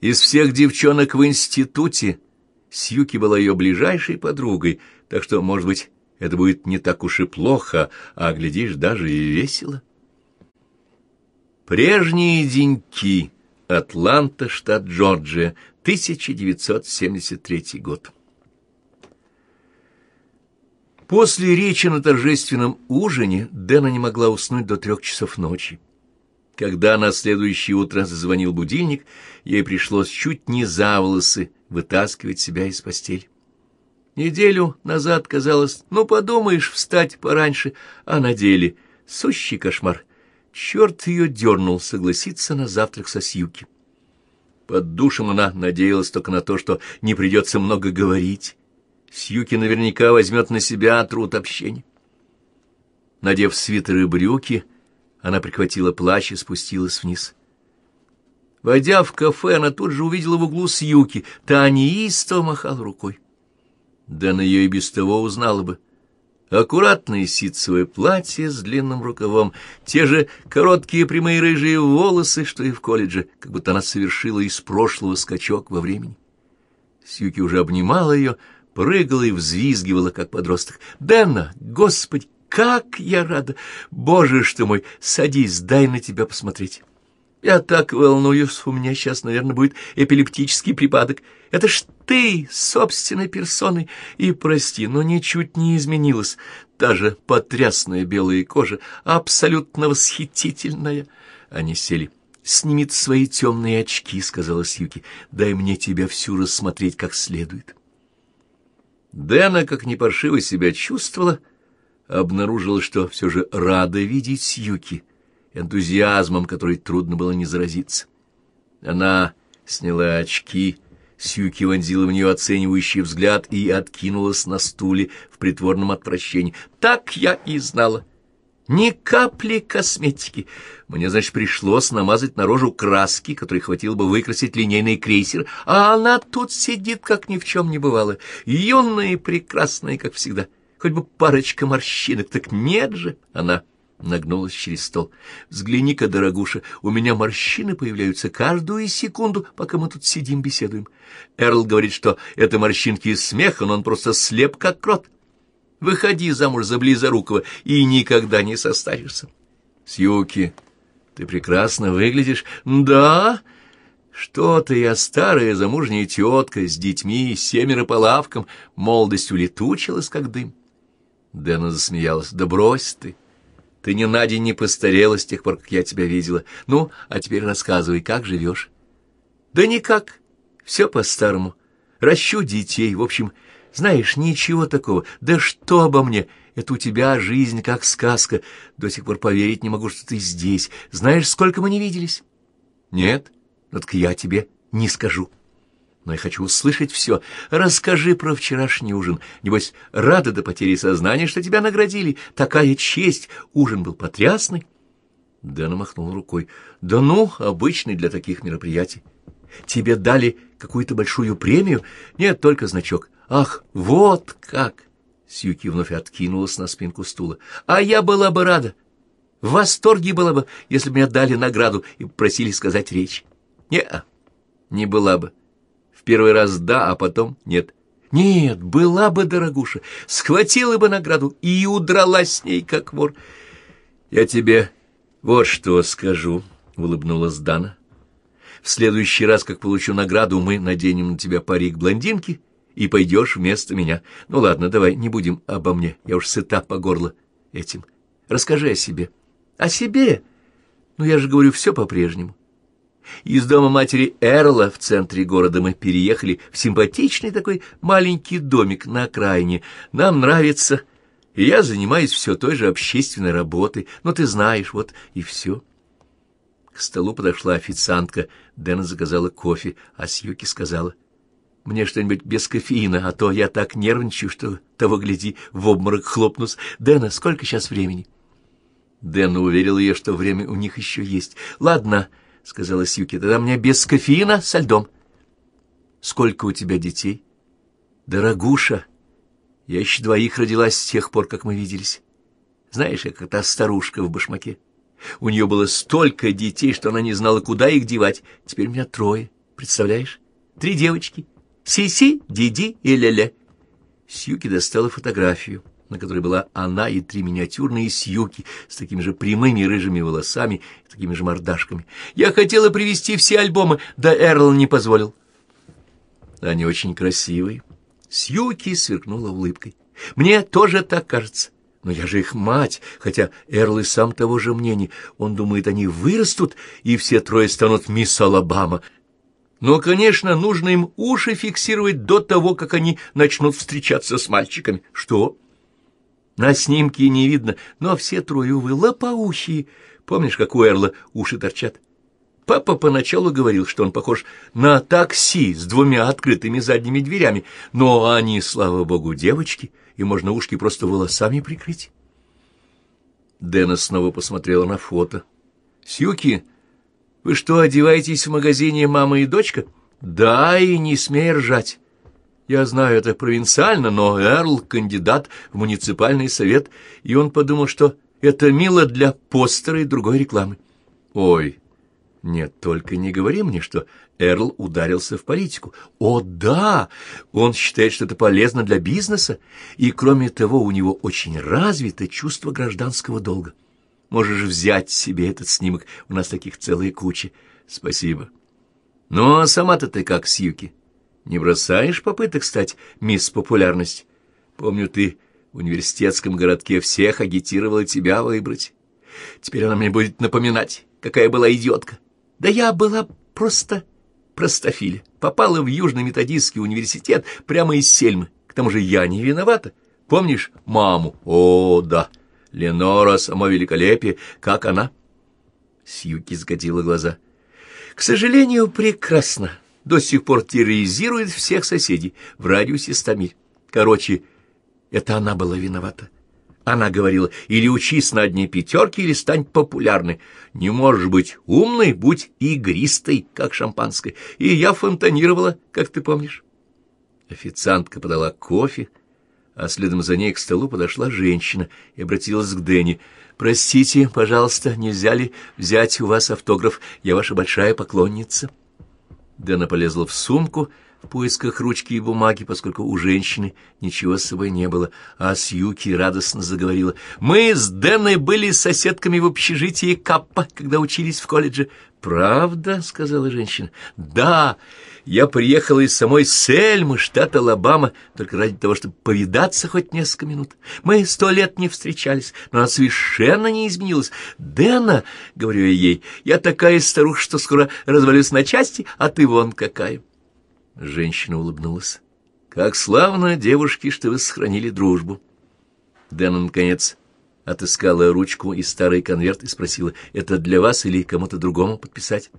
Из всех девчонок в институте Сьюки была ее ближайшей подругой, так что, может быть, это будет не так уж и плохо, а, глядишь, даже и весело. Прежние деньки. Атланта, штат Джорджия, 1973 год. После речи на торжественном ужине Дэна не могла уснуть до трех часов ночи. Когда на следующее утро зазвонил будильник, ей пришлось чуть не за волосы вытаскивать себя из постели. Неделю назад казалось, ну, подумаешь, встать пораньше, а на деле сущий кошмар. Черт ее дернул согласиться на завтрак со Сьюки. Под душем она надеялась только на то, что не придется много говорить. Сьюки наверняка возьмет на себя труд общения. Надев свитер и брюки, она прихватила плащ и спустилась вниз. Войдя в кафе, она тут же увидела в углу Сьюки. Та неистово махала рукой. Да на ее и без того узнала бы. Аккуратное ситцевое платье с длинным рукавом, те же короткие прямые рыжие волосы, что и в колледже, как будто она совершила из прошлого скачок во времени. Сьюки уже обнимала ее, прыгала и взвизгивала, как подросток. «Дэнна, господи, как я рада! Боже что мой, садись, дай на тебя посмотреть!» Я так волнуюсь, у меня сейчас, наверное, будет эпилептический припадок. Это ж ты, собственной персоной, и, прости, но ничуть не изменилась. Та же потрясная белая кожа, абсолютно восхитительная. Они сели. «Снимит свои темные очки», — сказала Сьюки. «Дай мне тебя всю рассмотреть как следует». Дэна, как не паршиво себя чувствовала, обнаружила, что все же рада видеть Сьюки — энтузиазмом, который трудно было не заразиться. Она сняла очки, Сьюки вонзила в нее оценивающий взгляд и откинулась на стуле в притворном отвращении. «Так я и знала. Ни капли косметики. Мне, значит, пришлось намазать на рожу краски, которой хватило бы выкрасить линейный крейсер, а она тут сидит, как ни в чем не бывало, юная и прекрасная, как всегда. Хоть бы парочка морщинок, так нет же она» нагнулась через стол. «Взгляни-ка, дорогуша, у меня морщины появляются каждую секунду, пока мы тут сидим, беседуем. Эрл говорит, что это морщинки из смеха, но он просто слеп, как крот. Выходи замуж за Близорукова и никогда не состаришься». «Сьюки, ты прекрасно выглядишь». «Да?» Что-то я старая замужняя тетка с детьми, семеро по лавкам, молодость улетучилась, как дым. Дэна засмеялась. «Да брось ты!» Ты ни на день не постарела с тех пор, как я тебя видела. Ну, а теперь рассказывай, как живешь? Да никак. Все по-старому. Ращу детей. В общем, знаешь, ничего такого. Да что обо мне? Это у тебя жизнь как сказка. До сих пор поверить не могу, что ты здесь. Знаешь, сколько мы не виделись? Нет? Так я тебе не скажу но я хочу услышать все. Расскажи про вчерашний ужин. Небось, рада до потери сознания, что тебя наградили. Такая честь. Ужин был потрясный. Дэна махнул рукой. Да ну, обычный для таких мероприятий. Тебе дали какую-то большую премию? Нет, только значок. Ах, вот как! Сьюки вновь откинулась на спинку стула. А я была бы рада. В восторге была бы, если бы мне дали награду и просили сказать речь. Не, не была бы первый раз да, а потом нет. Нет, была бы дорогуша, схватила бы награду и удрала с ней, как вор. Я тебе вот что скажу, — улыбнулась Дана. В следующий раз, как получу награду, мы наденем на тебя парик блондинки и пойдешь вместо меня. Ну ладно, давай, не будем обо мне, я уж сыта по горло этим. Расскажи о себе. О себе? Ну, я же говорю все по-прежнему. Из дома матери Эрла в центре города мы переехали в симпатичный такой маленький домик на окраине. Нам нравится, и я занимаюсь все той же общественной работой. Но ты знаешь, вот и все. К столу подошла официантка. Дэна заказала кофе, а Сьюки сказала, «Мне что-нибудь без кофеина, а то я так нервничаю, что того, гляди, в обморок хлопнусь. Дэна, сколько сейчас времени?» Дэна уверил ее, что время у них еще есть. «Ладно», — сказала Сьюки, — тогда мне без кофеина со льдом. — Сколько у тебя детей? — Дорогуша, я еще двоих родилась с тех пор, как мы виделись. Знаешь, я как та старушка в башмаке. У нее было столько детей, что она не знала, куда их девать. Теперь у меня трое. представляешь? Три девочки. Си-си, Диди и Ля-ля. Сьюки достала фотографию, на которой была она и три миниатюрные Сьюки с такими же прямыми рыжими волосами и такими же мордашками. Я хотела привезти все альбомы, да Эрл не позволил. Они очень красивые. Сьюки сверкнула улыбкой. Мне тоже так кажется. Но я же их мать, хотя Эрл и сам того же мнения. Он думает, они вырастут, и все трое станут мисс Алабама. Но, конечно, нужно им уши фиксировать до того, как они начнут встречаться с мальчиками. Что? На снимке не видно, но все трое, увы, лопоухие. Помнишь, как у Эрла уши торчат? Папа поначалу говорил, что он похож на такси с двумя открытыми задними дверями, но они, слава богу, девочки, и можно ушки просто волосами прикрыть. Дэна снова посмотрела на фото. «Сьюки, вы что, одеваетесь в магазине «Мама и дочка»?» «Да, и не смей ржать. Я знаю, это провинциально, но Эрл — кандидат в муниципальный совет, и он подумал, что это мило для постера и другой рекламы». «Ой, нет, только не говори мне, что Эрл ударился в политику. О, да! Он считает, что это полезно для бизнеса, и, кроме того, у него очень развито чувство гражданского долга. Можешь взять себе этот снимок, у нас таких целые кучи. Спасибо. А сама-то ты как, Сьюки? Не бросаешь попыток стать мисс популярность? Помню, ты в университетском городке всех агитировала тебя выбрать. Теперь она мне будет напоминать, какая была идиотка. Да я была просто простофиля. Попала в Южный методистский университет прямо из Сельмы. К тому же я не виновата. Помнишь маму? О, да. Ленора, само великолепие. Как она? Сьюки сгодила глаза. К сожалению, прекрасно. До сих пор терроризирует всех соседей в радиусе ста миль. Короче, это она была виновата. Она говорила, или учись на одни пятерки, или стань популярной. Не можешь быть умной, будь игристой, как шампанское. И я фонтанировала, как ты помнишь. Официантка подала кофе, а следом за ней к столу подошла женщина и обратилась к Дэнни. «Простите, пожалуйста, нельзя ли взять у вас автограф? Я ваша большая поклонница». Дэна полезла в сумку, — в поисках ручки и бумаги, поскольку у женщины ничего с собой не было, а Сьюки радостно заговорила. «Мы с Дэной были соседками в общежитии Каппа, когда учились в колледже». «Правда?» — сказала женщина. «Да, я приехала из самой Сельмы, штат Алабама, только ради того, чтобы повидаться хоть несколько минут. Мы сто лет не встречались, но она совершенно не изменилась. Дэна, — говорю я ей, — я такая старуха, что скоро развалюсь на части, а ты вон какая». Женщина улыбнулась. «Как славно, девушки, что вы сохранили дружбу!» Дэна, наконец, отыскала ручку и старый конверт и спросила, «Это для вас или кому-то другому подписать?»